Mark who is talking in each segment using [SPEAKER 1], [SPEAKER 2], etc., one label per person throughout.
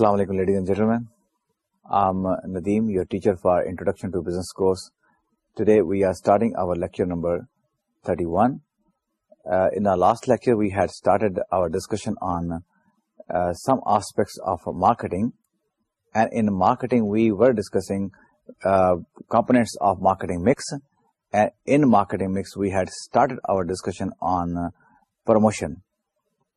[SPEAKER 1] Assalamu alaikum, ladies and gentlemen. I'm Nadeem, your teacher for Introduction to Business course. Today we are starting our lecture number 31. Uh, in our last lecture, we had started our discussion on uh, some aspects of marketing. And in marketing, we were discussing uh, components of marketing mix. And in marketing mix, we had started our discussion on promotion.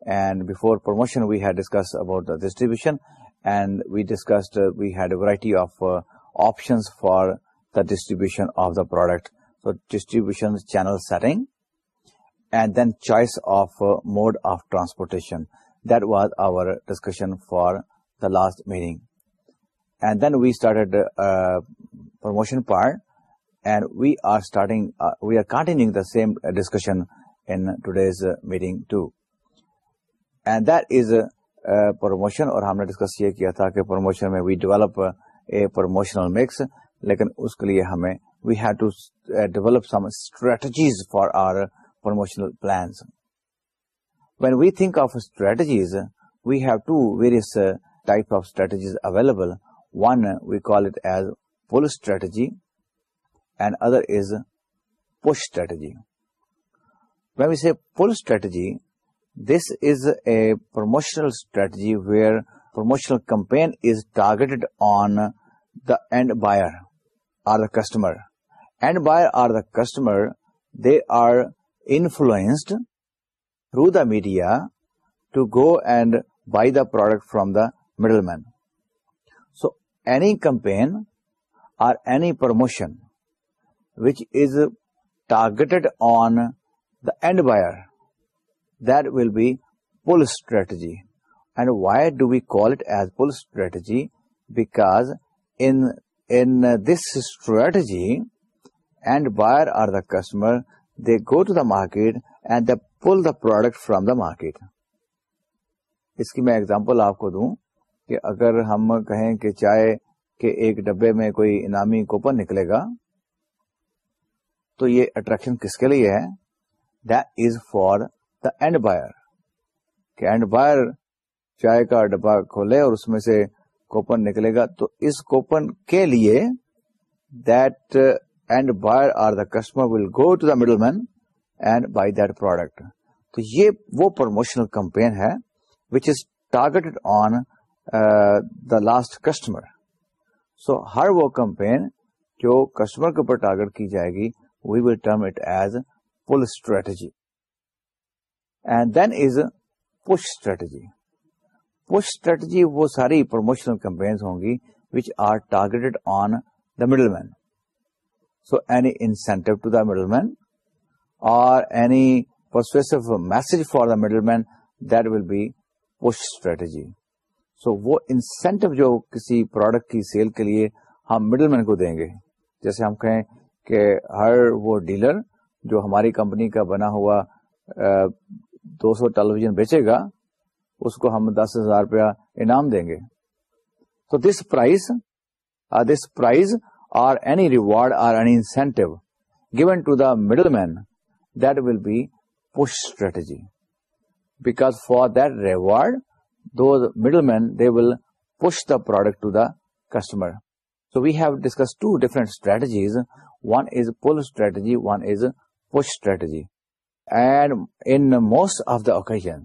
[SPEAKER 1] And before promotion, we had discussed about the distribution and we discussed, uh, we had a variety of uh, options for the distribution of the product. So, distribution channel setting, and then choice of uh, mode of transportation. That was our discussion for the last meeting. And then we started promotion part, and we are starting, we are continuing the same discussion in today's meeting too. And that is promotion اور ہم نے discuss یہ کیا تھا کہ promotion میں we develop a promotional mix لیکن اس کے لیے ہمیں we have to develop some strategies for our promotional plans when we think of strategies we have to various type of strategies available one we call it as pull strategy and other is push strategy ویسے pull strategy This is a promotional strategy where promotional campaign is targeted on the end buyer or the customer. End buyer or the customer, they are influenced through the media to go and buy the product from the middleman. So any campaign or any promotion which is targeted on the end buyer do will be it as and Y Because strategy because this strategy end buyer are the customer they go to the market and they pull the product from the market اس کی میں example آپ کو دوں کہ اگر ہم کہیں کہ چائے کے ایک ڈبے میں کوئی انامی کوپن نکلے گا تو یہ اٹریکشن کس کے لیے ہے this for the end buyer کہ اینڈ بائر چائے کا ڈبا کھولے اور اس میں سے کوپن نکلے گا تو اس کوپن کے لیے that end buyer are the customer will go to the middle man and buy that product تو یہ وہ پروموشنل کمپین ہے which is targeted on the last customer so ہر وہ کمپین جو کسٹمر کے اوپر ٹارگیٹ کی جائے گی we will term it as pull strategy and then is push strategy push strategy وہ ساری پروموشنل کمپینس ہوں گی which are targeted on the middle man so any incentive to the middle man اور any message for the middle man that will be push strategy so وہ incentive جو کسی product کی sale کے لیے ہم مڈل مین کو دیں گے جیسے ہم کہیں کہ ہر وہ ڈیلر جو ہماری کمپنی کا بنا ہوا دو سو ٹیلی ویژن بیچے گا اس کو ہم دس ہزار روپیہ انعام دیں گے تو this prize this prize or any reward or any incentive given to the middle man that will be push strategy because for that reward the middle man they will push the product to the customer so we have discuss two different strategies one is pull strategy one is push strategy most of the occasion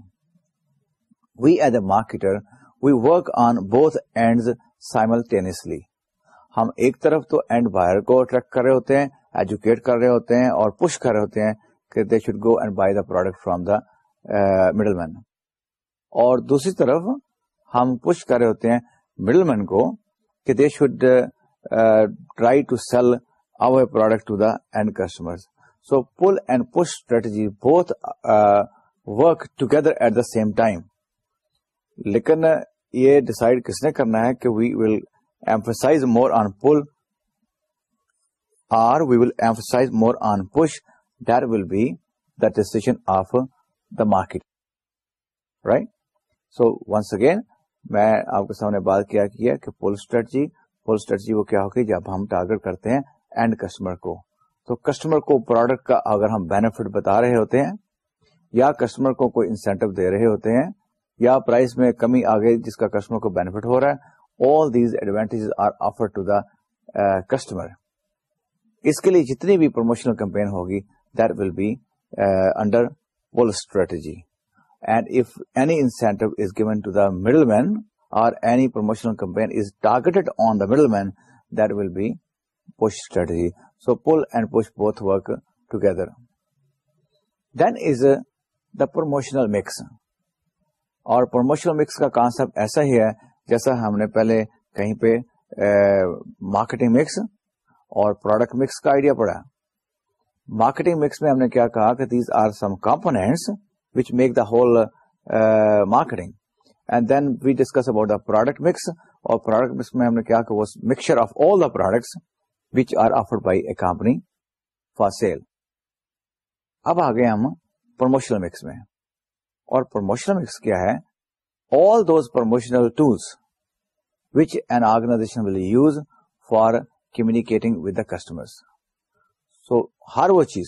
[SPEAKER 1] we as a marketer we work on both and simultaneously ہم ایک طرف تو end buyer کو attract کر رہے ہوتے ہیں educate کر رہے ہوتے ہیں اور پوش کر رہے ہوتے ہیں کہ they should go and buy the product from the middle man اور دوسری طرف ہم پوش کر رہے ہوتے ہیں مڈل مین کو کہ they should try to sell our product to the end customer so pull and push strategy both work together at the same time لیکن یہ ڈسائڈ کس نے کرنا ہے کہ we will emphasize more on pull or we will emphasize more on push there will be the decision of the market right so once again میں آپ کے سامنے بات کیا کہ پل اسٹریٹجی پل اسٹریٹجی وہ کیا ہوگی جب ہم ٹارگیٹ کرتے ہیں اینڈ کسٹمر کو تو کسٹمر کو پروڈکٹ کا اگر ہم بینیفٹ بتا رہے ہوتے ہیں یا کسٹمر کو کوئی انسینٹو دے رہے ہوتے ہیں یا پرائز میں کمی آ گئی جس کا کسٹمر کو بینیفٹ ہو رہا ہے all these advantage are offer to the customer اس کے لیے جتنی بھی پروموشنل کمپین ہوگی that will be under pull strategy and if any incentive is given to the middle man اور middle man that will be push strategy so pull and push both work together then is the promotional mix اور promotional mix کا concept ایسا ہی ہے جیسا ہم نے پہلے کہیں پہ مارکیٹنگ مکس اور پروڈکٹ مکس کا آئیڈیا پڑا مارکیٹنگ مکس میں ہم نے کیا کہا کہ these are some components which make the whole marketing and then we discuss about the product mix اور پروڈکٹ مکس میں ہم نے کیا کہ mixture of all the products which are of by a company for sale اب آگے ہم promotional mix میں اور پروموشنل مکس کیا ہے all those promotional tools which and آرگنا use for communicating with the customer so ہر وہ چیز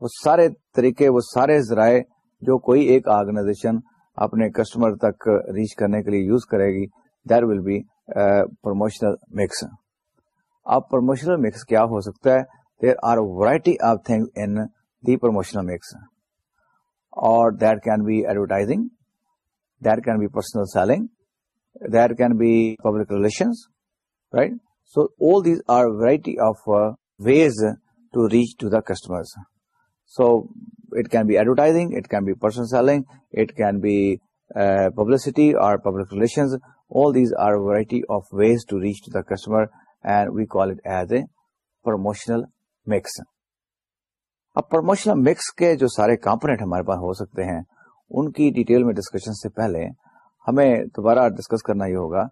[SPEAKER 1] وہ سارے طریقے وہ سارے ذرائع جو کوئی ایک آرگنائزیشن اپنے کسٹمر تک ریچ کرنے کے لیے یوز کرے گی there will be promotional mix اب پروموشنل مکس کیا ہو سکتا ہے there are variety of thing in the promotional mix اور that can be advertising that can be personal selling that can be public relations right so all these are variety of ways to reach to the customer so it can be advertising it can be personal selling it can be publicity اور public relations all these are variety of ways to reach to the customer and we call it as a promotional mix اب promotional mix کے جو سارے component ہمارے پاس ہو سکتے ہیں ان کی ڈیٹیل میں ڈسکشن سے پہلے ہمیں دوبارہ ڈسکس کرنا یہ ہوگا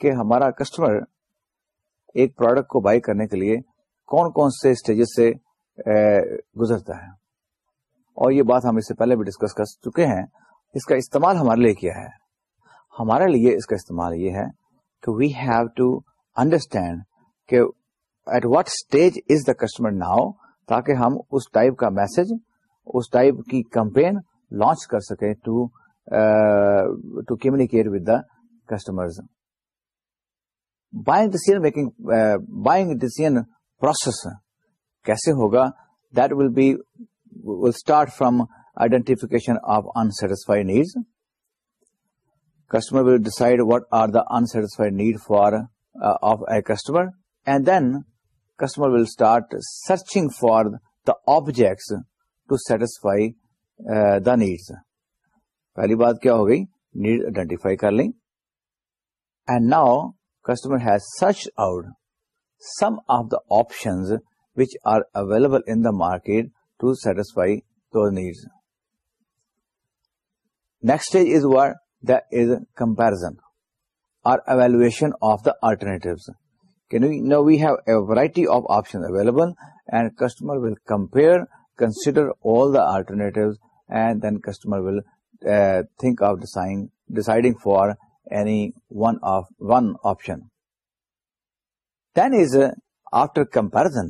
[SPEAKER 1] کہ ہمارا کسٹمر ایک پروڈکٹ کو بائی کرنے کے لیے کون کون سے اسٹیجز سے گزرتا ہے اور یہ بات ہم اس سے پہلے بھی ڈسکس کر چکے ہیں اس کا استعمال ہمارے لیے کیا ہے ہمارے لیے اس کا استعمال یہ ہے کہ وی ہیو ٹو انڈرسٹینڈ کہ at what stage is the customer now تاکہ ہم اس ٹائپ کا میسج اس ٹائپ کی کمپین لانچ کر سکیں to to communicate with the customer buying decision making buying decision process کیسے ہوگا that will be will start from identification of unsatisfied needs customer will decide what are the in need for of a customer and then customer will start searching for the objects to satisfy the needs پہلی بات کیا ہو گئی need identify کر لیں and now customer has search out some of the options which are available in the market to satisfy their needs next stage is where this comparison then ازٹر comparison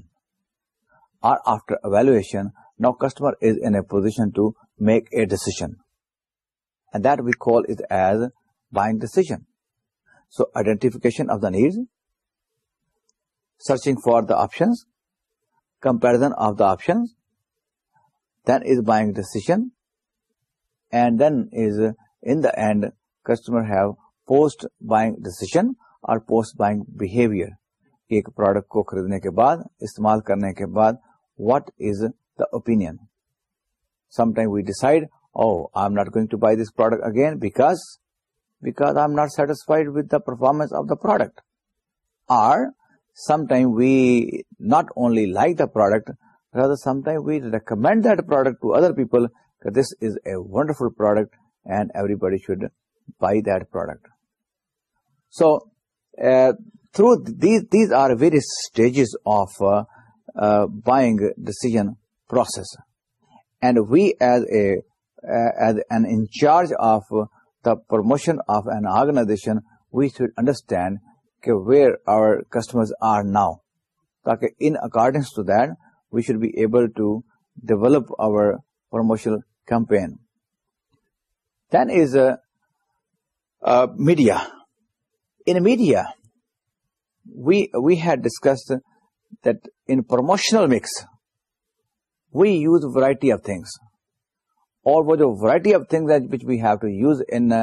[SPEAKER 1] or after evaluation now customer is in a position to make a decision that is as buying decision so identification of the need searching for the options comparison of the option then is buying decision and then is in the end customer have post buying decision اور post buying behaviour ایک product کو خریدنے کے بعد استعمال کرنے کے بعد what is the open some time we decide oh I am not going to buy this product again because because I'm not satisfied with the performance of the product. Or sometimes we not only like the product, rather sometimes we recommend that product to other people that this is a wonderful product and everybody should buy that product. So, uh, through these are various stages of uh, uh, buying decision process. And we as an in charge of promotion of an organisation we should understand کہ where our customer are now تاکہ in accordance to the should be able to develop our promotion campaign then is media in media we had discussed then promotional mix we use variety of things اور وہ جو variety of thing which we have to use in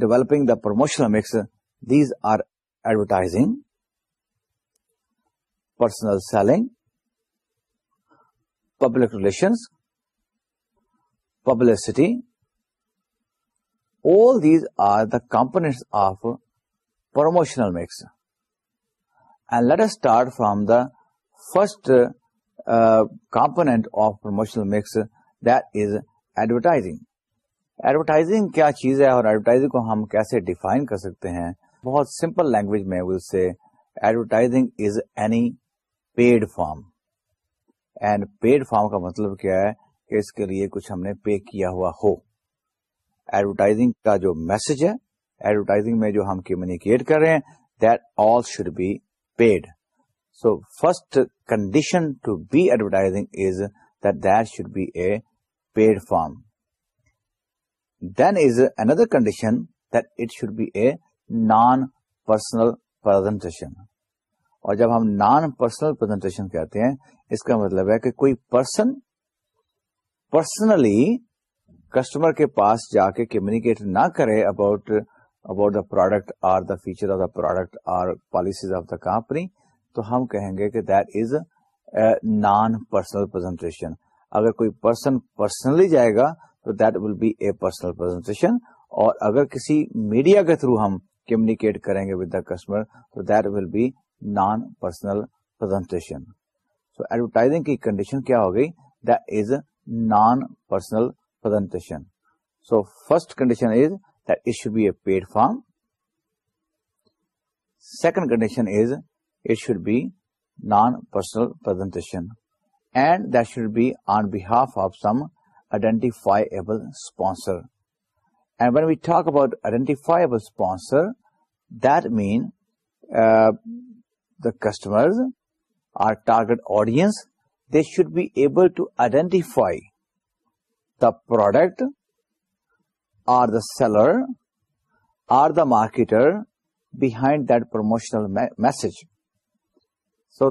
[SPEAKER 1] developing the promotional mix these are advertising personal selling public relations publicity all these are the components of promotional mix and let us start from the first uh, component of promotional mix this advertising advertising کیا چیز ہے اور advertising کو ہم کیسے define کر سکتے ہیں بہت سمپل لینگویج میں ول سے advertising is any paid form and paid form کا مطلب کیا ہے کہ اس کے لیے کچھ ہم نے پے کیا ہوا ہو ایڈورٹائزنگ کا جو میسج ہے ایڈورٹائزنگ میں جو ہم کمیونیکیٹ کر رہے ہیں that all should be paid so first condition to be advertising is that should be a paid form then is another condition that it should be a non personal presentation اور جب ہم non personal presentation کہتے ہیں اس کا مطلب ہے کہ کوئی پرسن پرسنلی کسٹمر کے پاس جا کے کمیونیکیٹ نہ کرے about about the product or the feature of the product or policies of the company تو ہم کہیں گے کہ that is non personal presentation اگر کوئی پرسن پرسنلی جائے گا تو that will be a personal presentation اور اگر کسی میڈیا کے تھرو ہم کمیونیکیٹ کریں گے ود دا کسٹمر تو that will be non personal presentation so advertising کی کنڈیشن کیا ہو گئی that is non personal presentation so first condition is that it should be a paid form second condition is it should be non-personal presentation, and that should be on behalf of some identifiable sponsor. And when we talk about identifiable sponsor, that means uh, the customers, our target audience, they should be able to identify the product or the seller or the marketer behind that promotional message. So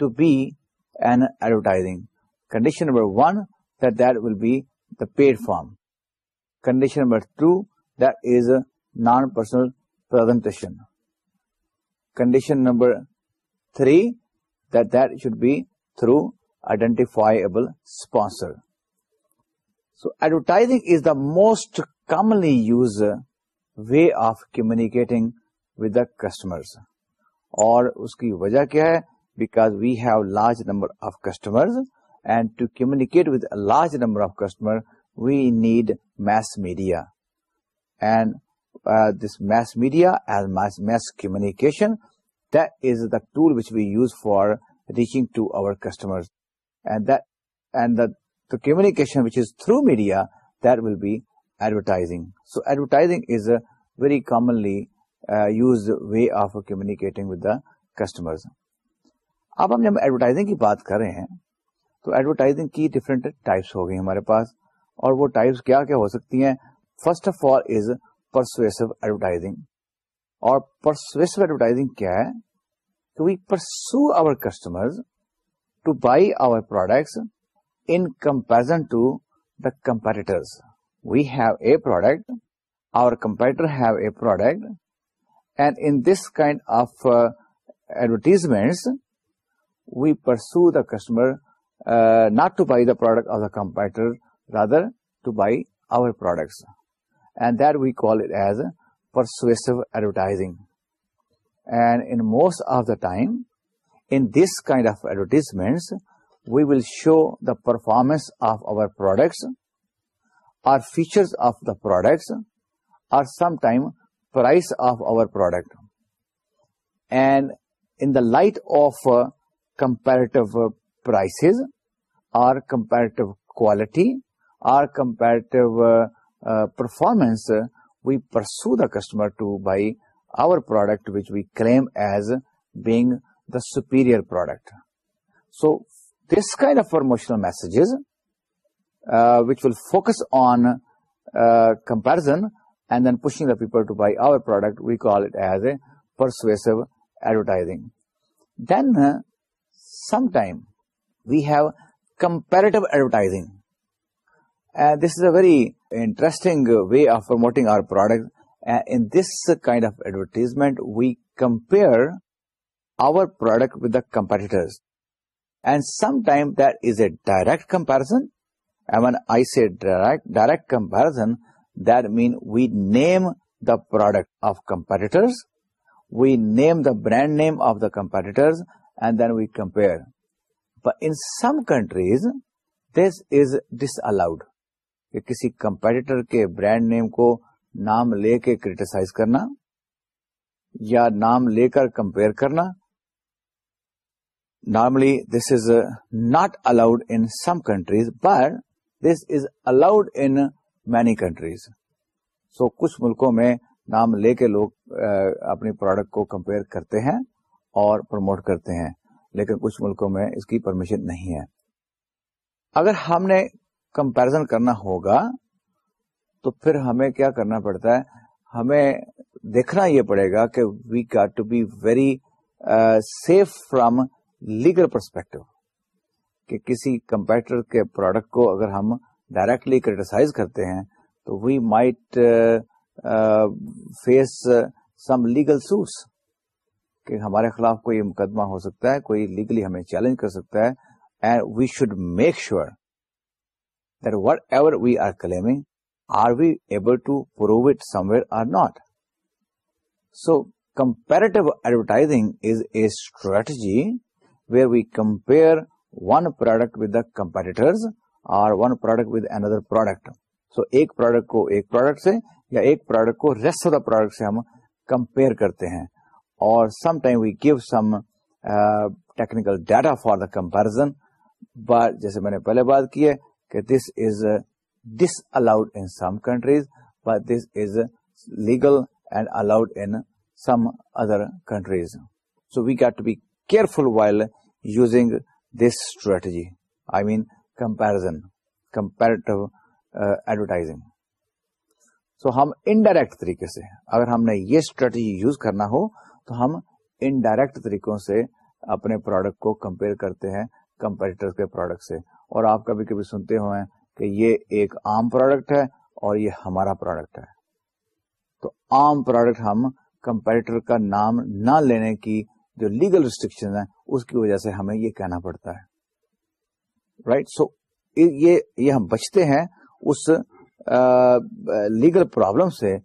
[SPEAKER 1] to be an advertising. Condition number one, that will be the paid form. Condition number two, that is a non-personal presentation. Condition number three, that should be through identifiable sponsor. So advertising is the most commonly used way of communicating with the customers. اور اس کی وجہ کیا ہے because we have large number of customer and to communicate large number of customer we need mass media and this mass media is mass communication this the tool which we use for reaching to our customer communication through media that will be advertising so advertising is very commonly use way of communicating with the customers اب ہم جب advertising کی بات کر رہے ہیں تو advertising کی ڈفرینٹ ٹائپس ہو گئی ہمارے پاس اور وہ ٹائپس کیا کیا ہو سکتی ہیں first of all is persuasive advertising اور پرسویسو ایڈورٹائزنگ کیا ہے کہ we persuade our customers to buy our products in comparison to the competitors we have a product our competitor have a product And in this kind of uh, advertisements, we pursue the customer uh, not to buy the product of the competitor, rather to buy our products. And that we call it as persuasive advertising. And in most of the time, in this kind of advertisements, we will show the performance of our products or features of the products, or sometimes price of our product. And in the light of uh, comparative uh, prices or comparative quality or comparative uh, performance, we pursue the customer to buy our product, which we claim as being the superior product. So this kind of promotional messages which will focus on comparison and then pushing the people to buy our product, we call it as a persuasive advertising. Then uh, sometime we have comparative advertising. Uh, this is a very interesting way of promoting our product. Uh, in this kind of advertisement, we compare our product with the competitors. And sometimes that is a direct comparison. And when I say direct comparison, then we name the product of competitor we name the brand name of the competitor and then we compare in some countries this is disallowed کسی competitor کے brand name کو نام لے کے criticise کرنا یا نام لے کر کمپیئر کرنا normally this is not allowed in some countries but this is allowed in many countries so کچھ ملکوں میں نام لے کے لوگ اپنی پروڈکٹ کو کمپیئر کرتے ہیں اور پروموٹ کرتے ہیں لیکن کچھ ملکوں میں اس کی پرمیشن نہیں ہے اگر ہم نے کمپیرزن کرنا ہوگا تو پھر ہمیں کیا کرنا پڑتا ہے ہمیں دیکھنا یہ پڑے گا کہ we got to be very safe from legal perspective کہ کسی کمپیٹر کے پروڈکٹ کو اگر ہم ڈائریکٹلی کریٹیسائز کرتے ہیں تو we might face some legal suits کہ ہمارے خلاف کوئی مقدمہ ہو سکتا ہے کوئی لیگلی ہمیں چیلنج کر سکتا ہے and we should make sure that whatever we are claiming are we able to it some where are not so comparative advertising is a strategy where we compare one product with the competitors or one product with another product so ایک product کو ایک product سے یا ایک product کو rest of the product سے ہم compare کرتے ہیں اور some time we give some technical data for the comparison but جیسے میں نے پہلے بات کی ہے کہ this is disallowed in some countries but this is legal and allowed in some other countries so we get to be careful while using this strategy I mean comparison comparative advertising so ہم indirect طریقے سے اگر ہم نے یہ strategy use کرنا ہو تو ہم انڈائریکٹ طریقوں سے اپنے پروڈکٹ کو کمپیئر کرتے ہیں کمپیریٹر کے پروڈکٹ سے اور آپ کبھی کبھی سنتے ہوئے کہ یہ ایک عام پروڈکٹ ہے اور یہ ہمارا پروڈکٹ ہے تو عام پروڈکٹ ہم کمپیریٹر کا نام نہ لینے کی جو لیگل ریسٹرکشن ہے اس کی وجہ سے ہمیں یہ کہنا پڑتا ہے رائٹ سو یہ ہم بچتے ہیں اس لیگل پرابلم سے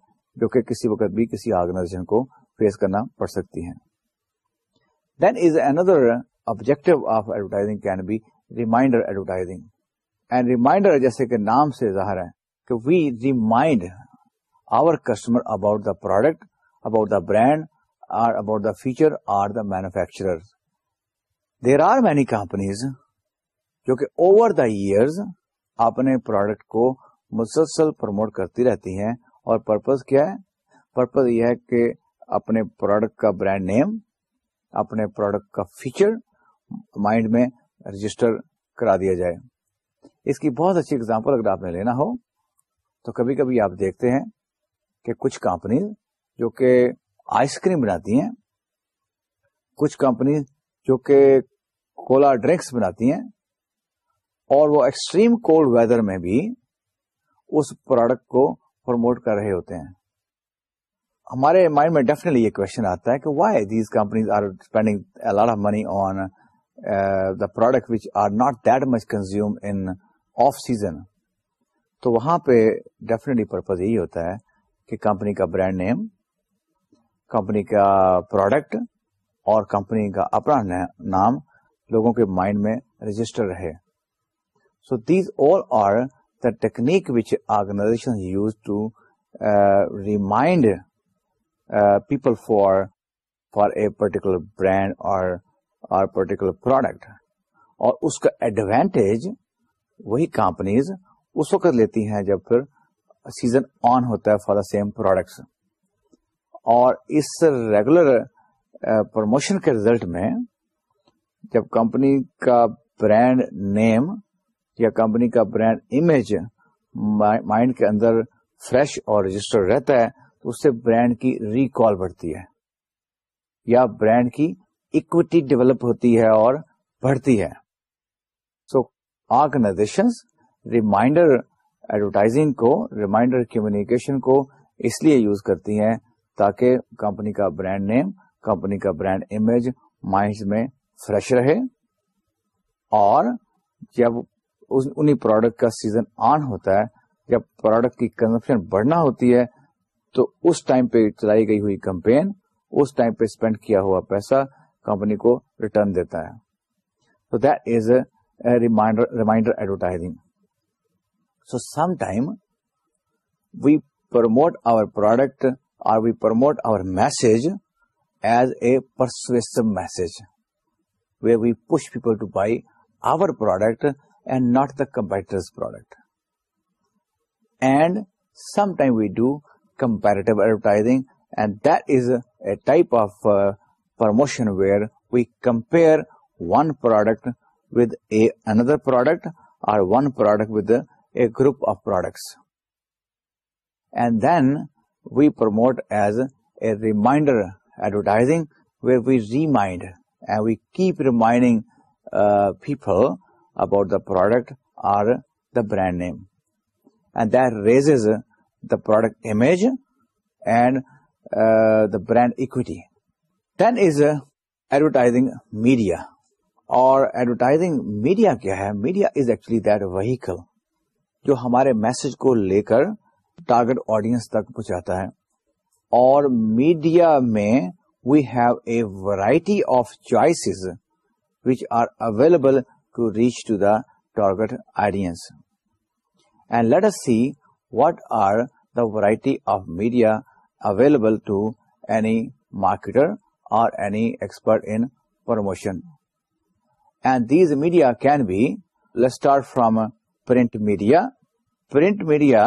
[SPEAKER 1] جو کہ کسی وقت بھی کسی آرگنائزیشن کو فیس کرنا پڑ سکتی ہیں then is another objective of advertising can be reminder advertising and reminder جیسے کہ نام سے ظاہر ہے کہ we remind our customer about the product about the brand or about the future or the manufacturer there are many companies جو کہ over the years اپنے پروڈکٹ کو مسلسل پروموٹ کرتی رہتی ہے اور پرپز کیا ہے پرپز یہ ہے کہ اپنے پروڈکٹ کا برانڈ نیم اپنے پروڈکٹ کا فیچر مائنڈ میں رجسٹر کرا دیا جائے اس کی بہت اچھی اگزامپل اگر آپ نے لینا ہو تو کبھی کبھی آپ دیکھتے ہیں کہ کچھ کمپنیز جو کہ آئس کریم بناتی ہیں کچھ کمپنیز جو کہ کولا ڈرنکس بناتی ہیں اور وہ ایکسٹریم کولڈ ویدر میں بھی اس پروڈکٹ کو پروموٹ کر رہے ہوتے ہیں ہمارے مائنڈ میں یہ کوشچن آتا ہے کہ why these companies are are spending money on the product which not that much consume in off season تو وہاں پہ ڈیفینے پرپز یہی ہوتا ہے کہ کمپنی کا برانڈ نیم کمپنی کا پروڈکٹ اور کمپنی کا اپنا نام لوگوں کے مائنڈ میں رجسٹر رہے so these all are the technique which organization use to remind people for for a particular brand particular product اور اس کا ایڈوانٹیج وہی کمپنیز اس وقت لیتی ہیں جب پھر سیزن آن ہوتا ہے فار دا سیم پروڈکٹس اور اس ریگولر پروموشن uh, کے ریزلٹ میں جب کمپنی کا برانڈ نیم یا کمپنی کا برانڈ امیج مائنڈ کے اندر فریش اور رجسٹر رہتا ہے تو اس سے برانڈ کی ریکال بڑھتی ہے یا برانڈ کی اکویٹی ڈیولپ ہوتی ہے اور بڑھتی ہے سو آرگنائزیشن ریمائنڈر ایڈورٹائزنگ کو ریمائنڈر کمیونیکیشن کو اس لیے یوز کرتی ہیں تاکہ کمپنی کا برانڈ نیم کمپنی کا برانڈ امیج مائنڈ میں فریش رہے اور جب انہیں پروڈکٹ کا سیزن آن ہوتا ہے یا پروڈکٹ کی کنزمپشن بڑھنا ہوتی ہے تو اس ٹائم پہ چلائی گئی ہوئی کمپین اس ٹائم پہ اسپینڈ کیا ہوا پیسہ کمپنی کو ریٹرن دیتا ہے تو that is a reminder advertising so some time we promote our product اور we promote our message as a persuasive message where we push people to buy our product and not the competitor's product. And sometimes we do comparative advertising, and that is a type of uh, promotion where we compare one product with another product, or one product with a group of products. And then we promote as a reminder advertising, where we remind and we keep reminding uh, people about the product or the brand name and these is the product image the brand equity advertising media اور advertising media کیا ہے media is actually that vehicle جو ہمارے message کو لے کر target audience تک پہنچاتا ہے اور میڈیا میں we have a variety of choices which are available to reach to the target audience. And let us see what are the variety of media available to any marketer or any expert in promotion. And these media can be, let's start from print media. Print media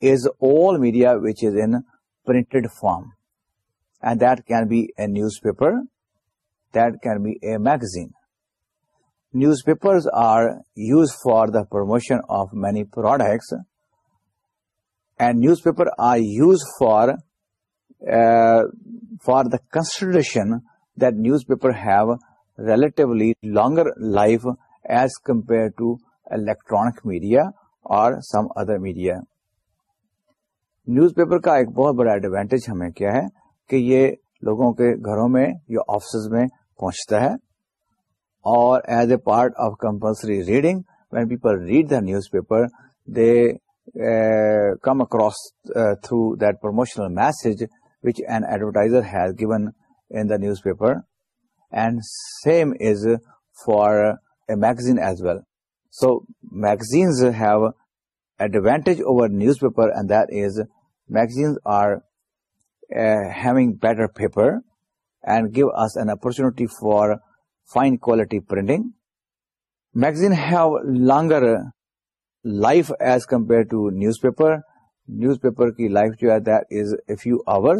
[SPEAKER 1] is all media which is in printed form. And that can be a newspaper, that can be a magazine. Newspapers are use for the promotion of many products and newspaper are use for for the consideration newspaper have relatively longer life as compare to electronic media اور some other media newspaper کا ایک بہت بڑا advantage ہمیں کیا ہے کہ یہ لوگوں کے گھروں میں یا آفس میں پہنچتا ہے or as a part of compulsory reading. When people read the newspaper, they uh, come across uh, through that promotional message which an advertiser has given in the newspaper, and same is for a magazine as well. So magazines have advantage over newspaper, and that is magazines are uh, having better paper and give us an opportunity for fine quality printing magazine have longer life as compare to newspaper news paper کی life جو ہے that is a few hour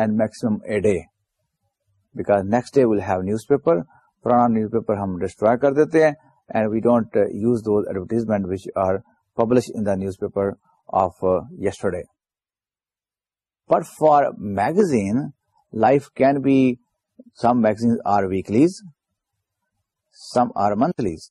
[SPEAKER 1] and maximum a day because next day will have newspaper پرانا newspaper ہم destroy کر دیتے ہیں and we don't use those advertisement which are publish in the newspaper of yesterday but for magazine life can be some magazine are weeklies some are monthlies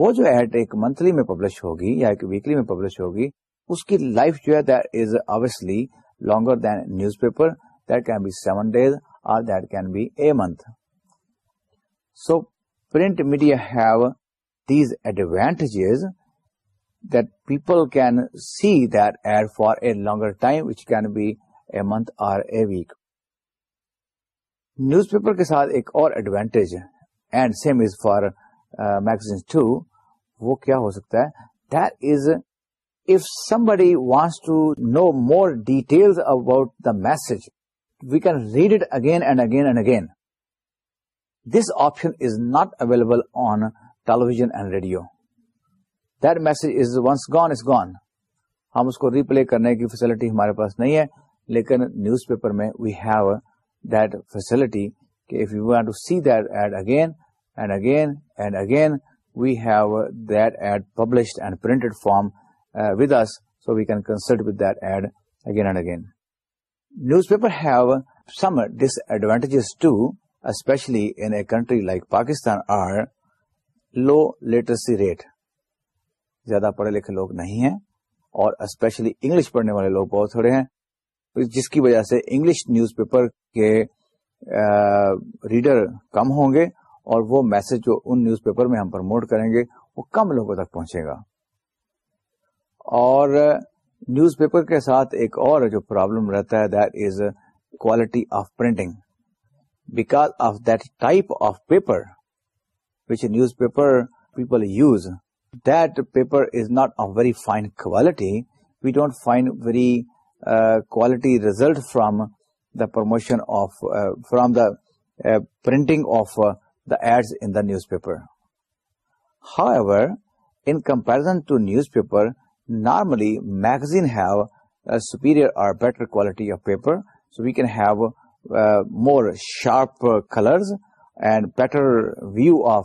[SPEAKER 1] وہ جو ad ایک monthly میں publish ہوگی یا ایک weekly میں publish ہوگی اس کی لائف جو ہے that is absolutely longer than newspaper that can be seven days اور can be a month so print media have these advantages that people can see that ad for a longer time which can be a month اور news paper کے ساتھ ایک اور advantage and same is for magazine too وہ کیا ہو سکتا ہے that is somebody wants to know more detail about the message we can read it again and again and again this option is not available on television and radio that message is once gone is gone ہم اس کو replay کرنے کی facility ہمارے پاس نہیں ہے لیکن نیوز پیپر میں we have that facility if you want to see that ad again and again and again we have that ad published and printed form uh, with us so we can consult with that ad again and again newspaper have some disadvantages too especially in a country like pakistan are low literacy rate زیادہ پڑھے لکھے لوگ نہیں ہیں اور especially English پڑھنے والے لوگ بہت تھوڑے ہیں جس کی وجہ سے انگلش نیوز پیپر کے ریڈر کم ہوں گے اور وہ میسج جو ان نیوز پیپر میں ہم پروموٹ کریں گے وہ کم لوگوں تک پہنچے گا اور نیوز پیپر کے ساتھ ایک اور جو پرابلم رہتا ہے that is quality of printing because of that type of paper which news paper people use that paper is not of very fine quality we don't find very quality result from the promotion of uh, from the uh, printing of uh, the ads in the newspaper. However, in comparison to newspaper, normally magazine have a superior or better quality of paper, so we can have more sharp colors and better view of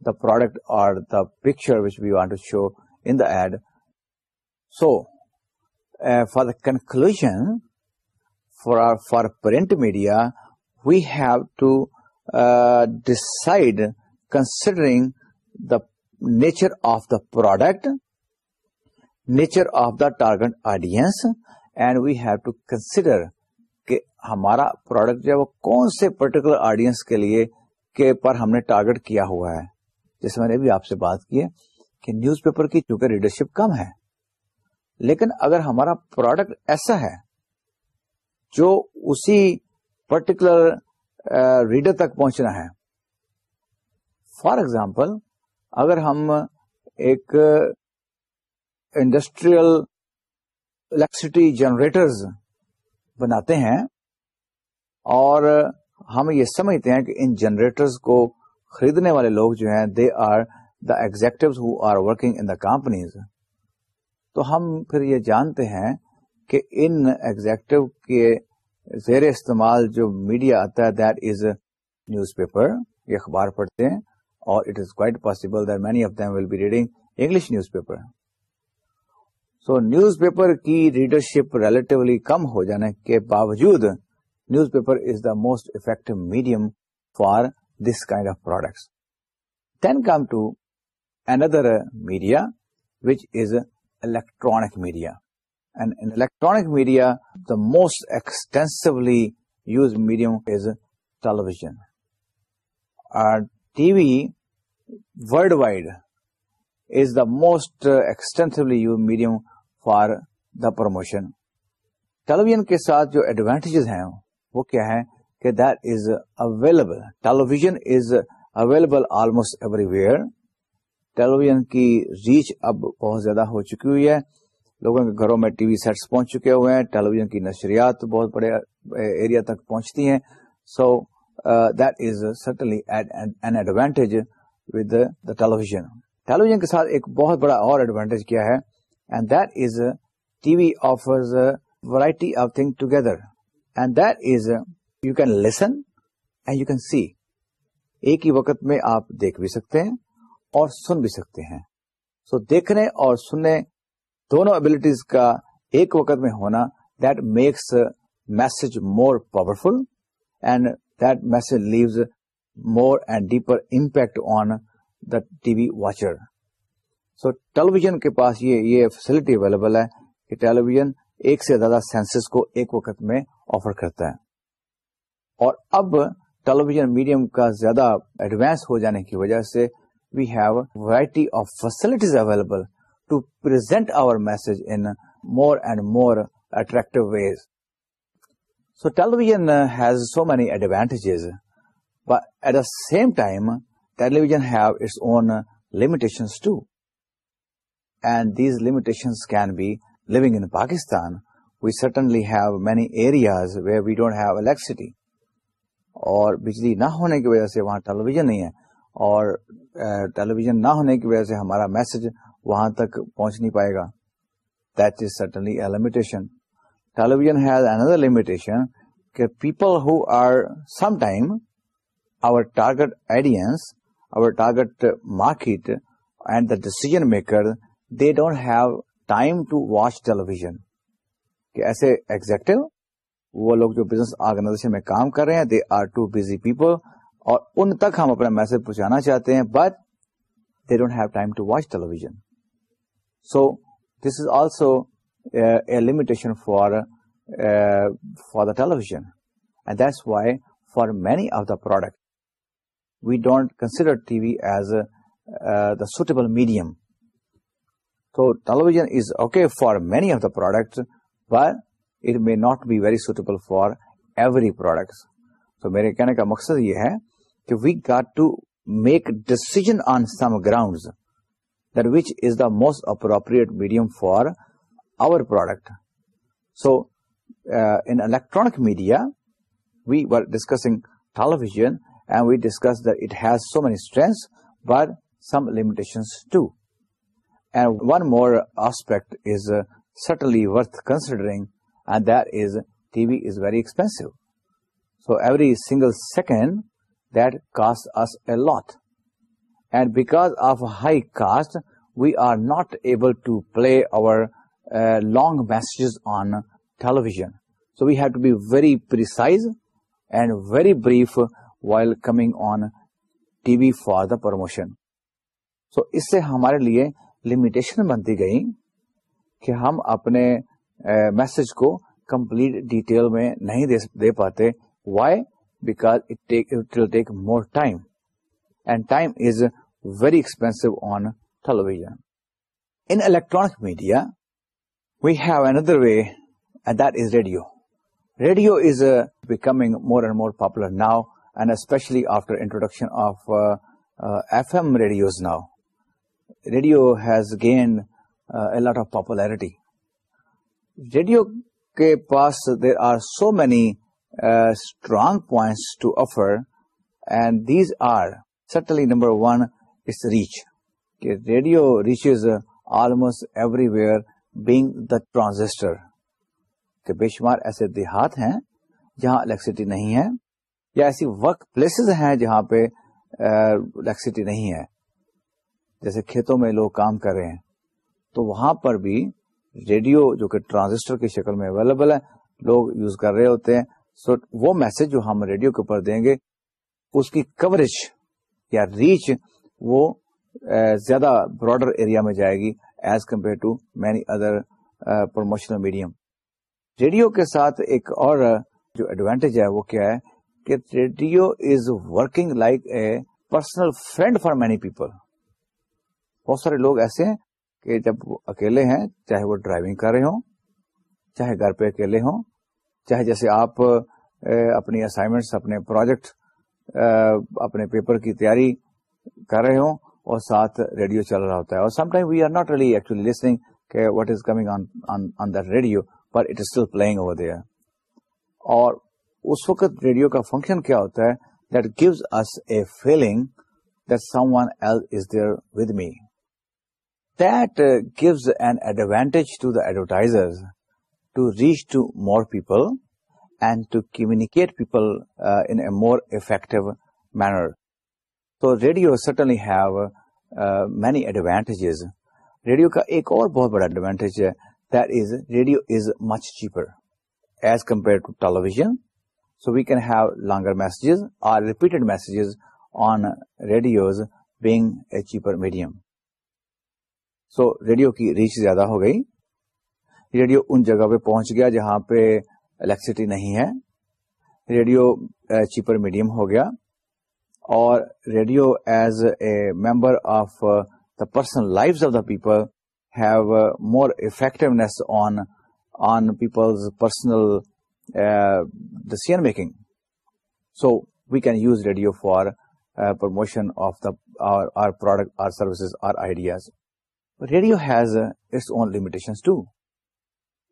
[SPEAKER 1] the product or the picture which we want to show in the ad. So for the conclusion, for print media we have to decide considering the nature of the product nature of the target audience and we have to consider کہ ہمارا product جو ہے وہ کون سے particular audience کے لیے کے پر ہم نے ٹارگیٹ کیا ہوا ہے جیسے میں نے بھی آپ سے بات کی ہے کہ نیوز پیپر کی چونکہ ریڈرشپ کم ہے لیکن اگر ہمارا پروڈکٹ ایسا ہے جو اسی پرٹیکولر ریڈر تک پہنچنا ہے فار ایگزامپل اگر ہم ایک انڈسٹریل الیکٹریسٹی جنریٹرز بناتے ہیں اور ہم یہ سمجھتے ہیں کہ ان جنریٹرز کو خریدنے والے لوگ جو ہیں they are the executive who are working in the companies تو ہم پھر یہ جانتے ہیں کہ ان ایگزیکٹو کے زیر استعمال جو میڈیا آتا ہے دیٹ از نیوز پیپر یہ اخبار پڑھتے ہیں اور it is quite possible that many of them will be reading English news paper so news paper کی ریڈرشپ ریلیٹولی کم ہو جانے کے باوجود news paper is the most effective medium for this kind of products then come to another media which is electronic media electronic media the most extensively use medium is television T V world wide is the most extensively promotion television کے ساتھ جو advantage ہیں وہ کیا ہے کہ دویلبل television is available almost everywhere television کی ریچ اب بہت زیادہ ہو چکی ہوئی ہے لوگوں کے گھروں میں ٹی وی سیٹس پہنچ چکے ہوئے ہیں ٹیلی ویژن کی نشریات بہت بڑے ایریا تک پہنچتی ہیں so that is certainly an advantage with the television television کے ساتھ ایک بہت بڑا اور ایڈوانٹیج کیا ہے and and that that is is T V of thing together you can listen and you can see ایک ہی وقت میں آپ دیکھ بھی سکتے ہیں اور سن بھی سکتے ہیں سو so, دیکھنے اور سننے دونوں ابلیٹیز کا ایک وقت میں ہونا that makes message more powerful and that message leaves more and deeper impact on the T V watcher so television کے پاس یہ یہ فیسلٹی اویلیبل ہے کہ ٹیلیویژن ایک سے زیادہ سینسز کو ایک وقت میں آفر کرتا ہے اور اب ٹیلیویژن میڈیم کا زیادہ ایڈوانس ہو جانے کی وجہ سے we have variety of facilities available to present our message in more and more attractive ways so television has so many limitations can be long in Pakistan we have electricity اور بجلی نہ ہونے کی وجہ سے وہاں ٹیلیویژن نہیں ہے اور ٹیلیویژن نہ ہونے کی وجہ سے ہمارا میسج وہاں تک پہنچ نہیں پائے گا that is a limitation has another limitation کہ people who are some time our target audience our target market and the decision maker they don't have time to watch television کہ ایسے ایگزیکٹو وہ لوگ جو بزنس آرگنائزیشن میں کام کر رہے ہیں they are too busy people اور ان تک ہم اپنا میسج پہنچانا چاہتے ہیں but they don't have time to watch television so this is also a limitation for for the television and that's why for many of the product we don't consider TV as the suitable medium تو television is okay for many of the product but it may not be very suitable for every products تو میرے کہنے کا مقصد یہ ہے کہ we got to make decision on some grounds that which is the most appropriate medium for our product. So, uh, in electronic media, we were discussing television, and we discussed that it has so many strengths, but some limitations too. And one more aspect is uh, certainly worth considering, and that is TV is very expensive. So every single second, that costs us a lot. And because of high cost we are not able to play over long messages on television so we have to be very brief coming on T V for the promotion so اس سے ہمارے لیے limitation بنتی گئی کہ ہم اپنے message کو کمپلیٹ ڈیٹیل میں نہیں دے پاتے why back will take more time and time is very expensive on television. In electronic media, we have another way, and that is radio. Radio is uh, becoming more and more popular now, and especially after introduction of uh, uh, FM radios now. Radio has gained a lot of popularity. Radio ke paas, there are so many strong points to offer, and these are certainly number one, reach کہ radio reach is almost everywhere being the transistor کہ بے شمار ایسے دیہات ہیں جہاں electricity نہیں ہے یا ایسی ورک پلیسز ہیں جہاں پہ الیکٹرسٹی نہیں ہے جیسے کھیتوں میں لوگ کام کر رہے ہیں تو وہاں پر بھی ریڈیو جو کہ ٹرانزسٹر کی شکل میں اویلیبل ہے لوگ یوز کر رہے ہوتے ہیں سو وہ میسج جو ہم ریڈیو کے اوپر دیں گے اس کی کوریج یا ریچ وہ زیادہ براڈر ایریا میں جائے گی as compare to many other promotional medium radio کے ساتھ ایک اور جو ایڈوانٹیج ہے وہ کیا ہے کہ radio is working like a personal friend for many people بہت سارے لوگ ایسے ہیں کہ جب اکیلے ہیں چاہے وہ ڈرائیونگ کر رہے ہوں چاہے گھر پہ اکیلے ہوں چاہے جیسے آپ اپنی اسائنمنٹس اپنے پروجیکٹ اپنے پیپر کی تیاری کر رہے ہوں اور ساتھ ریڈیو چل رہا ہوتا ہے اور some time we are not really actually is is coming on that radio but it still playing over there اور اس وقت ریڈیو کا فنکشن کیا ہوتا ہے that that that gives gives us a feeling someone else is there with me an advantage to the advertiser to to reach more people and to communicate people in more effective manner تو radio certainly have many advantages radio کا ایک اور بہت بڑا advantage ہے that is radio is much cheaper as compare to television so we can have longer messages or repeated messages on radios being a cheaper medium so radio کی reach زیادہ ہو گئی ریڈیو ان جگہ پہ پہنچ گیا جہاں پہ الیکٹریسٹی نہیں ہے ریڈیو چیپر uh, میڈیم ہو گیا or radio as a member of the personal lives of the people have more effectiveness on people's personal decision making. So we can use radio for promotion of our product, our services, our ideas. But radio has its own limitations too.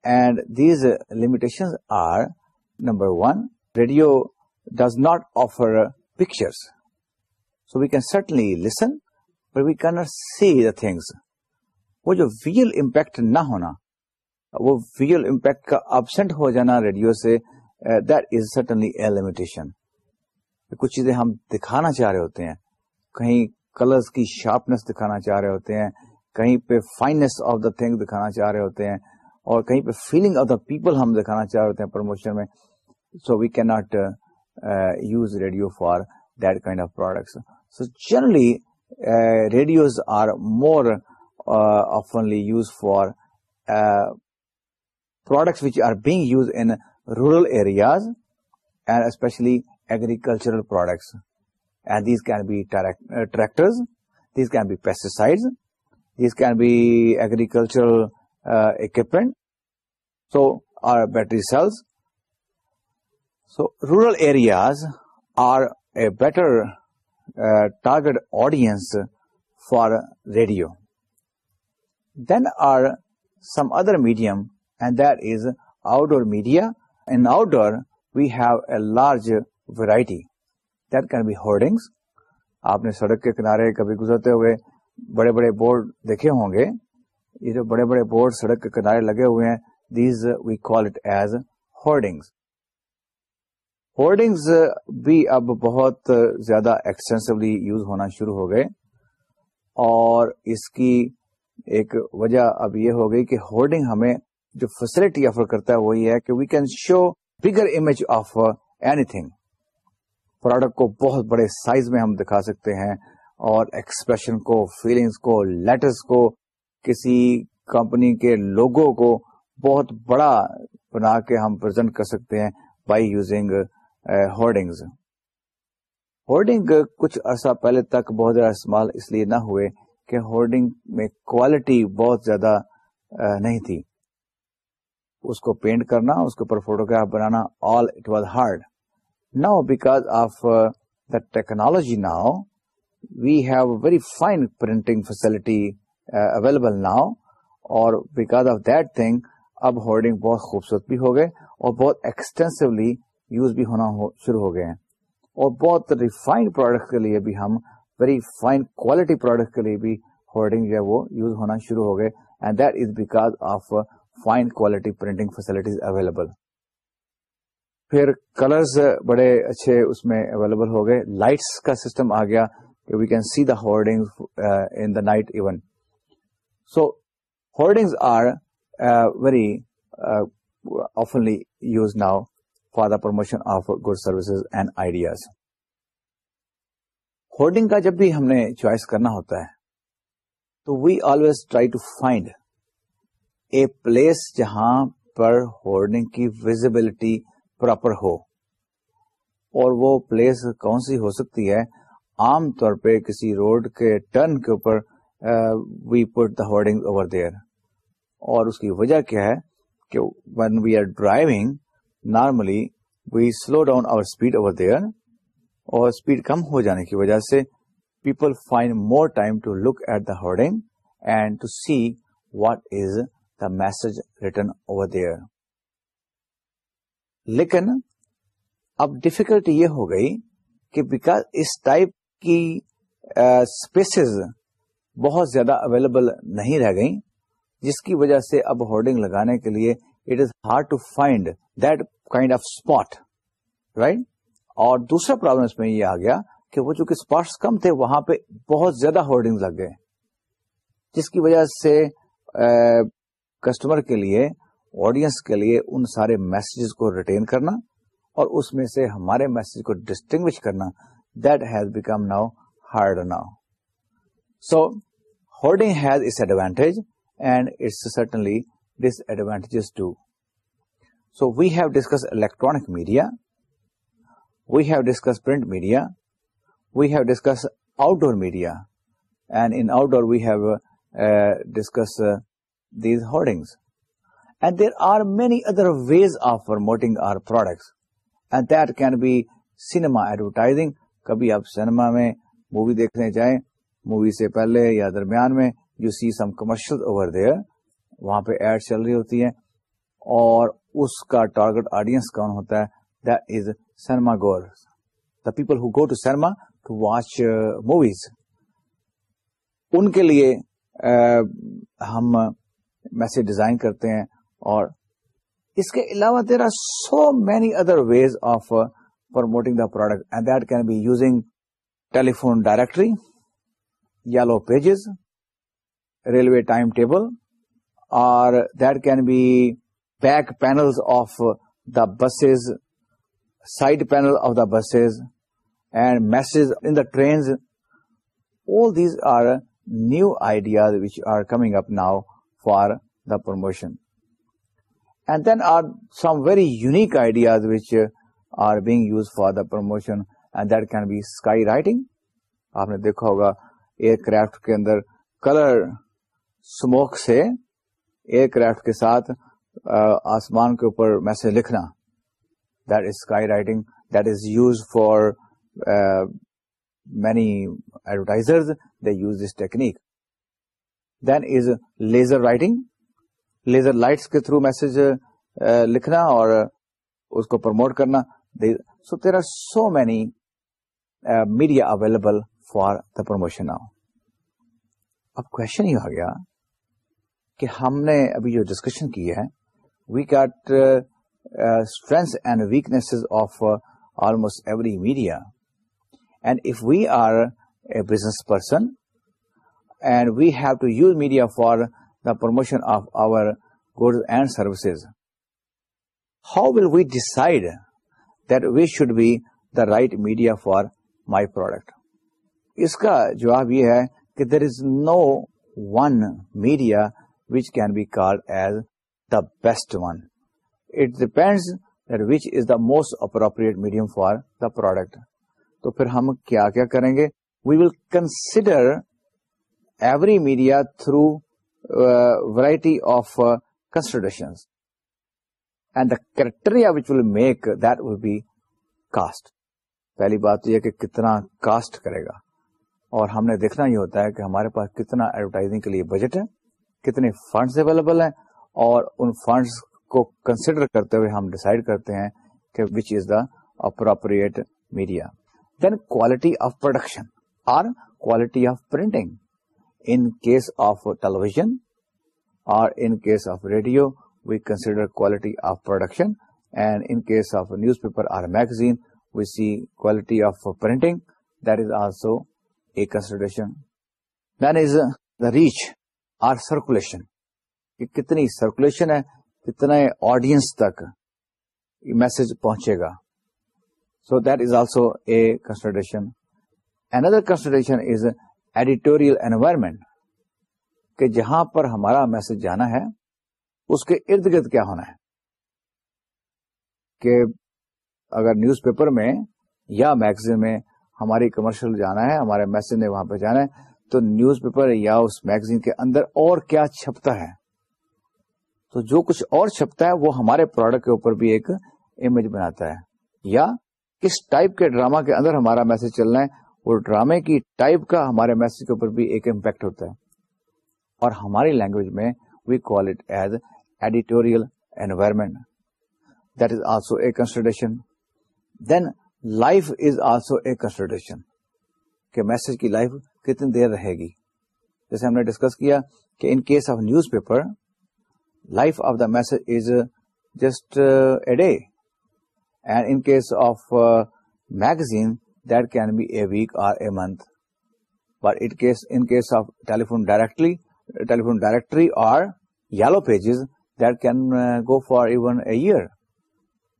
[SPEAKER 1] And these limitations are, number one, radio does not offer pictures. We can certainly listen we can see the things وہ جو visual impact نہ ہونا وہ visual impact کا absent ہو جانا radio سے that is certainly a limitation کچھ چیزیں ہم دکھانا چاہ رہے ہوتے ہیں کہیں کلرز کی شارپنیس دکھانا چاہ رہے ہوتے ہیں کہیں پہ فائننس آف دا تھنگ دکھانا چاہ رہے ہوتے ہیں اور کہیں پہ فیلنگ آف دا پیپل ہم دکھانا چاہ رہے ہوتے ہیں پروموشن میں so we not use radio for that kind of products So generally, uh, radios are more uh, oftenly used for uh, products which are being used in rural areas, and especially agricultural products. And these can be tractors, these can be pesticides, these can be agricultural equipment, so our battery cells. So rural areas are a better target audience for radio then are some other medium and that is outdoor media and outdoor we have a large variety that can be holdings آپ نے سڑک کے کنارے کبھی گزرتے ہوئے بڑے بڑے بورڈ دیکھے ہوں گے یہ جو بڑے بڑے بورڈ سڑک کے کنارے لگے ہوئے ہیں these we call it as holdings hoardings uh, بھی اب بہت uh, زیادہ ایکسٹینسولی یوز ہونا شروع ہو گئے اور اس کی ایک وجہ اب یہ ہو گئی کہ ہورڈنگ ہمیں جو فیسلٹی آفر کرتا ہے وہ یہ ہے کہ we can show bigger image of anything product کو بہت بڑے سائز میں ہم دکھا سکتے ہیں اور ایکسپریشن کو فیلنگس کو لیٹرس کو کسی کمپنی کے لوگوں کو بہت بڑا بنا کے ہم پرزینٹ کر سکتے ہیں بائی یوزنگ ہورڈنگز ہورڈنگ کچھ عرصہ پہلے تک بہت زیادہ استعمال اس لیے نہ ہوئے کہ ہورڈنگ میں کوالٹی بہت زیادہ نہیں تھی اس کو پینٹ کرنا اس کے اوپر فوٹوگراف بنانا all it was hard now because of the technology now we have very fine printing facility available now اور بیکاز آف دیٹ تھنگ اب ہورڈنگ بہت خوبصورت بھی ہو گئے اور بہت ایکسٹینسولی یوز بھی ہونا شروع ہو گئے ہیں اور بہت ریفائنڈ پروڈکٹ کے لیے بھی ہم ویری فائن کوالٹی پروڈکٹ کے لیے بھی ہوڈنگ جو ہے وہ یوز ہونا شروع ہو گئے and that is because of fine quality printing facilities available پھر کلرز uh, بڑے اچھے اس میں اویلیبل ہو گئے لائٹس کا سسٹم آ گیا کہ we can see the holding in the night even so hoardings are very oftenly use now for the promotion of good services and ideas hoarding کا جب بھی ہم نے چوائس کرنا ہوتا ہے تو we always try to find a place جہاں پر ہوڈنگ کی ویزیبلٹی پراپر ہو اور وہ پلیس کون سی ہو سکتی ہے عام طور پہ کسی روڈ کے ٹرن کے اوپر we put the hoarding over there اور اس کی وجہ کیا ہے کہ when we are driving normally we slow down our speed over there اور اسپیڈ کم ہو جانے کی وجہ سے people find more time to look at the hoarding and to see what is the message return over there لیکن اب difficulty یہ ہو گئی کہ بیکاز اس ٹائپ کی اسپیسیز uh, بہت زیادہ اویلیبل نہیں رہ گئی جس کی وجہ سے اب ہارڈنگ لگانے کے لیے it is hard to find that kind of spot right اور دوسرا پرابلم اس میں یہ آ گیا کہ وہ جو اسپاٹس کم تھے وہاں پہ بہت زیادہ ہولڈنگ لگ گئے جس کی وجہ سے کسٹمر کے لیے آڈینس کے لیے ان سارے میسجز کو ریٹین کرنا اور اس میں سے ہمارے میسج کو ڈسٹنگ کرنا that has become now hard now so holding has its advantage and it's certainly disadvantages too so we have discuss electronic media we have discuss print media we have discuss outdoor media and and and in outdoor we have discuss these hoardings there are are many other ways of promoting products that can be cinema advertising کبھی آپ cinema میں movie دیکھنے جائیں movie سے پہلے یا درمیان میں you see some commercial over there وہاں پہ ایڈ چل رہی ہوتی ہیں اور اس کا ٹارگیٹ آڈینس کون ہوتا ہے that is cinema goer the people who go to cinema to watch movies ان کے لیے uh, ہم میسج uh, ڈیزائن کرتے ہیں اور اس کے علاوہ there are so many other ways of promoting the product and that can be using telephone directory yellow pages railway time table اور that can be back panels of the buses, side panel of the buses, and messages in the trains. All these are new ideas which are coming up now for the promotion. And then are some very unique ideas which are being used for the promotion, and that can be skywriting. آپ نے دیکھا ہوگا aircraft کے اندر colour smoke سے aircraft کے ساتھ آسمان کے اوپر میسج لکھنا that is sky writing that is use for many advertisers they use this technique then is laser writing laser lights کے تھرو میسج لکھنا اور اس کو پروموٹ کرنا so there are so many media available for the promotion now اب question یہ آ گیا کہ ہم نے ابھی جو ڈسکشن کی ہے we get strengths and weakness of almost every media and if we are a business person and we have to use media for the promotion of our goods and services how will we decide that we should be the right media for my product اس کا جواب یہ ہے کہ there is no one media which can be called as the best one it depends which is the most appropriate medium for the product تو پھر ہم کیا کیا کریں گے we will consider every media through variety of consensus and the criteria which will will make that be cost پہلی بات تو یہ کہ کتنا کاسٹ کرے گا اور ہم نے دیکھنا یہ ہوتا ہے کہ ہمارے پاس کتنا ایڈورٹائزنگ کے لیے بجٹ ہے کتنے فنڈ اویلیبل ہیں اور ان فنڈس کو کنسیڈر کرتے ہوئے ہم ڈسائڈ کرتے ہیں کہ which is the appropriate media then quality of production quality of printing in case of television اور in case of radio we consider quality of production and in case of newspaper or magazine we see quality of printing that is also a consideration then is the reach or circulation کہ کتنی circulation ہے کتنے audience تک message پہنچے گا so that is also a consultant اندر consultation is editorial environment کہ جہاں پر ہمارا میسج جانا ہے اس کے ارد گرد کیا ہونا ہے کہ اگر نیوز پیپر میں یا میگزین میں ہماری کمرشل جانا ہے ہمارے میسج نے وہاں پہ جانا ہے تو نیوز پیپر یا اس میگزین کے اندر اور کیا چھپتا ہے تو جو کچھ اور چھپتا ہے وہ ہمارے پروڈکٹ کے اوپر بھی ایک امیج بناتا ہے یا کس ٹائپ کے ڈراما کے اندر ہمارا میسج چل رہا ہے وہ ڈرامے کی ٹائپ کا ہمارے میسج کے اوپر بھی ایک امپیکٹ ہوتا ہے اور ہماری لینگویج میں we call it as editorial consideration کہ میسج کی لائف کتنی دیر رہے گی جیسے ہم نے ڈسکس کیا کہ in case of newspaper life of the message is just a day, and in case of magazine that can be a week or a month. But in case of telephone directory or yellow pages, that can go for even a year.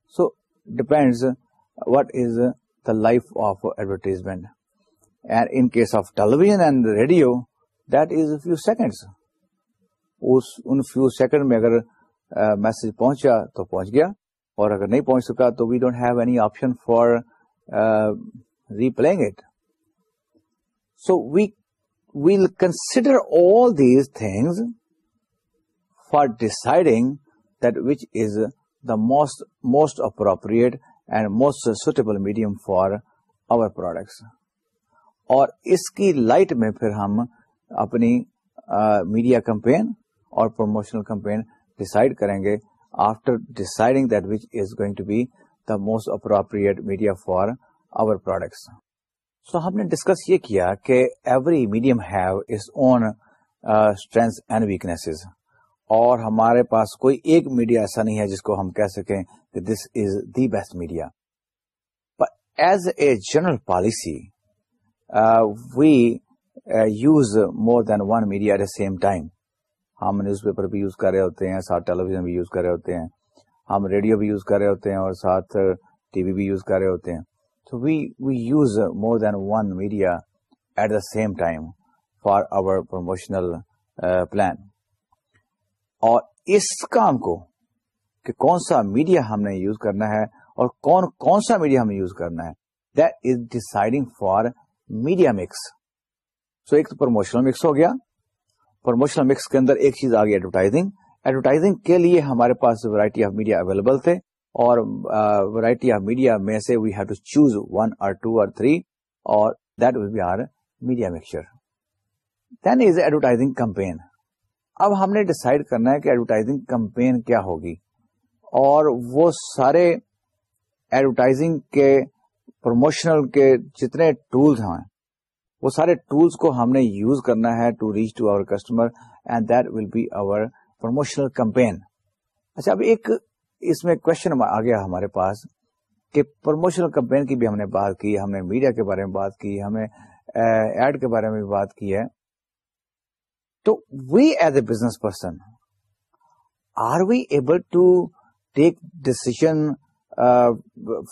[SPEAKER 1] So depends what is the life of advertisement. And in case of television and radio, that is a few seconds. اس ان few second میں اگر message uh, پہنچا تو پہنچ گیا اور اگر نہیں پہنچ سکا تو we don't have any option for re plug it so we will consider all these things for deciding that which is the most most appropriate and most suitable medium for our products اور اس کی light میں پھر ہم اپنی media campaign اور promotional campaign decide کریں گے after deciding is going to be the most appropriate media for our products so ہم نے ڈسکس یہ کیا کہ every medium have is own strength and weakness اور ہمارے پاس کوئی ایک میڈیا ایسا نہیں ہے جس کو ہم کہہ سکیں کہ this is the best media as a general policy we use more than one media at a same time ہم نیوز پیپر بھی یوز کر رہے ہوتے ہیں ساتھ ٹیلی ویژن بھی یوز کر رہے ہوتے ہیں ہم ریڈیو بھی یوز کر رہے ہوتے ہیں اور ساتھ ٹی وی بھی یوز کر رہے ہوتے ہیں تو we we use more than one media at the same time for our promotional plan اور اس کام کو کہ کون سا میڈیا ہم نے یوز کرنا ہے اور کون کون سا میڈیا ہمیں یوز کرنا ہے that is deciding for media mix so ایک تو پروموشنل مکس ہو گیا پروموشنل مکس کے اندر ایک چیز آ گئی ایڈورٹائزنگ ایڈورٹائزنگ کے لیے ہمارے پاس ورائٹی آف میڈیا اویلیبل تھے اور ورائٹی آف میڈیا میں سے we have to choose one or two or three اور that will be our media mixture then is advertising campaign اب ہم نے ڈسائڈ کرنا ہے کہ ایڈورٹائزنگ کمپین کیا ہوگی اور وہ سارے ایڈورٹائزنگ کے پروموشنل کے جتنے ٹولس وہ سارے ٹولس کو ہم نے یوز کرنا ہے to reach to our customer and that will be our promotional campaign اچھا اب ایک اس میں کوشچن آ گیا ہمارے پاس کہ پروموشنل کمپین کی بھی ہم نے بات کی ہم نے میڈیا کے بارے میں بات کی ہمیں ایڈ کے بارے میں بھی بات کی ہے تو we as a business person are we able to take decision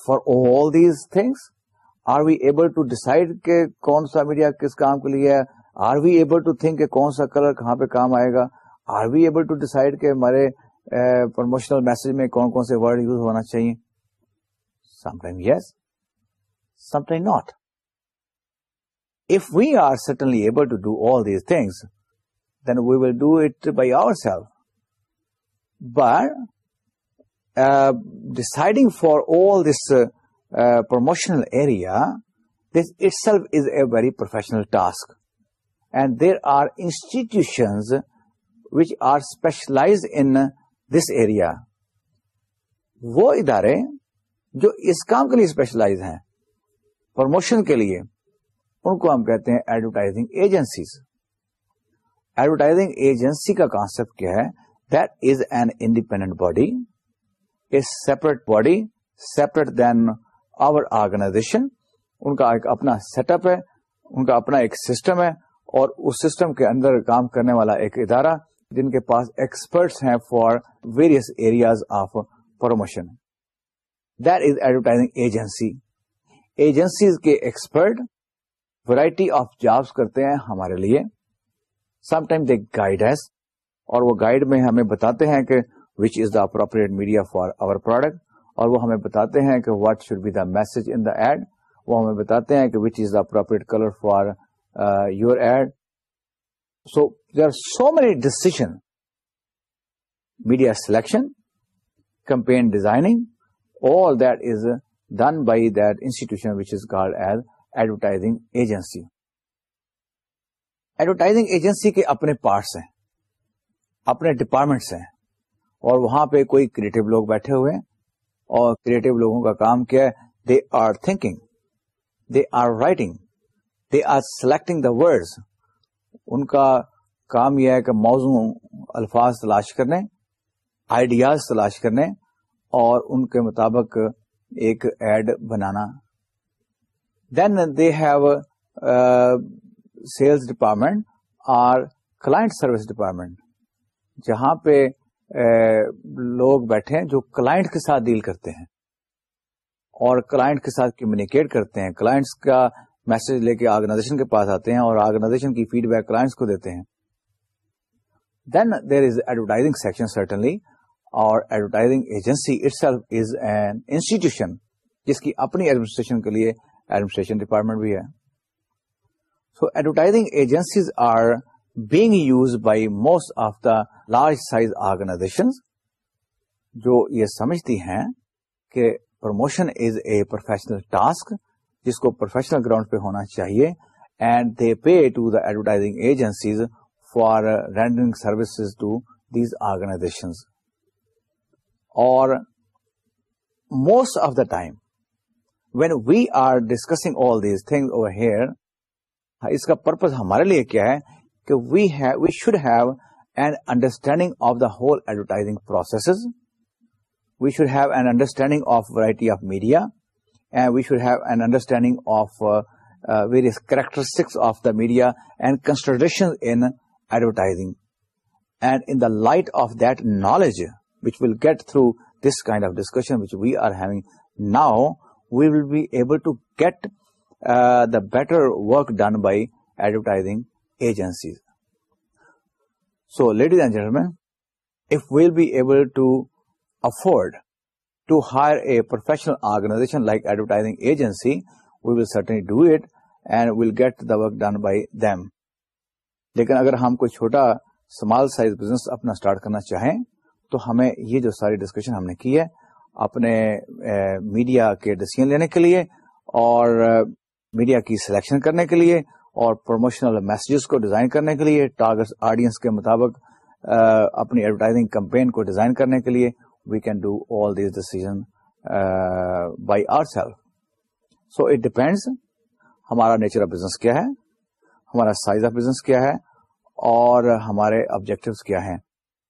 [SPEAKER 1] for all these things are we able to decide کہ کون سا میڈیا کس کام کے لیے ہے are we able to think کون سا کلر کہاں پہ کام آئے گا are we able to decide کہ ہمارے پروموشنل eh, میسج میں کون کون سے ورڈ یوز ہونا چاہیے some some time time yes not if we are certainly able to do all these things then we will do it by our self but deciding for all this promotional area this it self is a very professional task and there are institutions which are specialize in this area وہ ادارے جو اس کام کے لیے specialize ہیں promotion کے لیے ان کو ہم کہتے ہیں ایڈورٹائزنگ ایجنسیز ایڈورٹائزنگ ایجنسی کا کانسپٹ کیا ہے that is an independent body is separate body separate then our organization ان کا ایک اپنا سیٹ اپ ہے ان کا اپنا ایک سسٹم ہے اور اس سسٹم کے اندر کام کرنے والا ایک ادارہ جن کے پاس ایکسپرٹس ہیں for various areas of promotion that is advertising agency agencies کے ایکسپرٹ ورائٹی آف جابس کرتے ہیں ہمارے لیے سم ٹائم دے گائڈ اور وہ گائڈ میں ہمیں بتاتے ہیں کہ which is the appropriate media for our product اور وہ ہمیں بتاتے ہیں کہ what should be the message in the ad وہ ہمیں بتاتے ہیں کہ which is the appropriate colour for your ad so they are so many decision media selection campaign designing is done by institution which is called as advertising agency advertising agency کے اپنے parts ہیں اپنے departments ہیں اور وہاں پہ کوئی creative لوگ بیٹھے ہوئے ہیں اور کریٹو لوگوں کا کام کیا ہے they are thinking they are writing they are selecting the words ان کا کام یہ ہے کہ موضوع الفاظ تلاش کرنے آئیڈیاز تلاش کرنے اور ان کے مطابق ایک ایڈ بنانا then they have sales department اور کلائنٹ سروس ڈپارٹمنٹ جہاں پہ لوگ بیٹھے ہیں جو کلائنٹ کے ساتھ ڈیل کرتے ہیں اور کلائنٹ کے ساتھ کمیونیکیٹ کرتے ہیں کلائنٹس کا میسج لے کے آرگنائزیشن کے پاس آتے ہیں اور آرگنائزیشن کی فیڈ بیک کلاس کو دیتے ہیں then there is advertising section certainly اور advertising agency it self is an institution جس کی اپنی ایڈمنسٹریشن کے لیے ایڈمنسٹریشن ڈپارٹمنٹ بھی ہے so advertising agencies are being used by most of the large size organizations جو یہ سمجھتی ہیں کہ promotion is a professional task جس کو پروفیشنل گراؤنڈ پہ ہونا چاہیے and they pay to the advertising agencies for rendering services to these organization اور most of the time when we are discussing all these thing over here اس کا purpose ہمارے لیے کیا ہے we should have an understanding of the whole advertising processes. We should have an understanding of variety of media, and we should have an understanding of uh, uh, various characteristics of the media and considerations in advertising. And in the light of that knowledge, which we'll get through this kind of discussion which we are having now, we will be able to get uh, the better work done by advertising agencies. So, ladies and gentlemen, if we'll be able to afford to hire a professional organization like advertising agency, we will certainly do it and we'll get the work done by them. لیکن اگر ہم کوئی چھوٹا small size business اپنا start کرنا چاہیں تو ہمیں یہ جو ساری ڈسکشن ہم نے کی ہے اپنے میڈیا کے ڈسیزن لینے کے لیے اور میڈیا کی سلیکشن کرنے کے لیے اور پروموشنل میسجز کو ڈیزائن کرنے کے لیے ٹارگٹ آڈینس کے مطابق اپنی ایڈورٹائزنگ کمپین کو ڈیزائن کرنے کے لیے we can do all these decision by are self so it depends ہمارا نیچر آف بزنس کیا ہے ہمارا سائز آف بزنس کیا ہے اور ہمارے آبجیکٹو کیا ہیں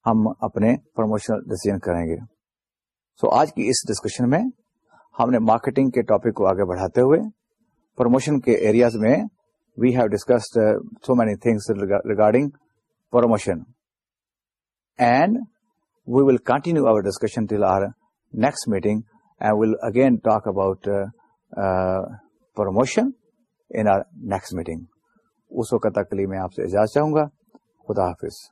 [SPEAKER 1] ہم اپنے پروموشنل ڈیسیزن کریں گے سو so, آج کی اس ڈسکشن میں ہم نے مارکیٹنگ کے ٹاپک کو آگے بڑھاتے ہوئے پروموشن کے ایریاز میں we've discuss so many things regarding promotion and we will continue our discussion till our next meeting again talk about promotion in our next meeting اس وقت تک کے لیے میں آپ سے اجازت چاہوں گا خدا حافظ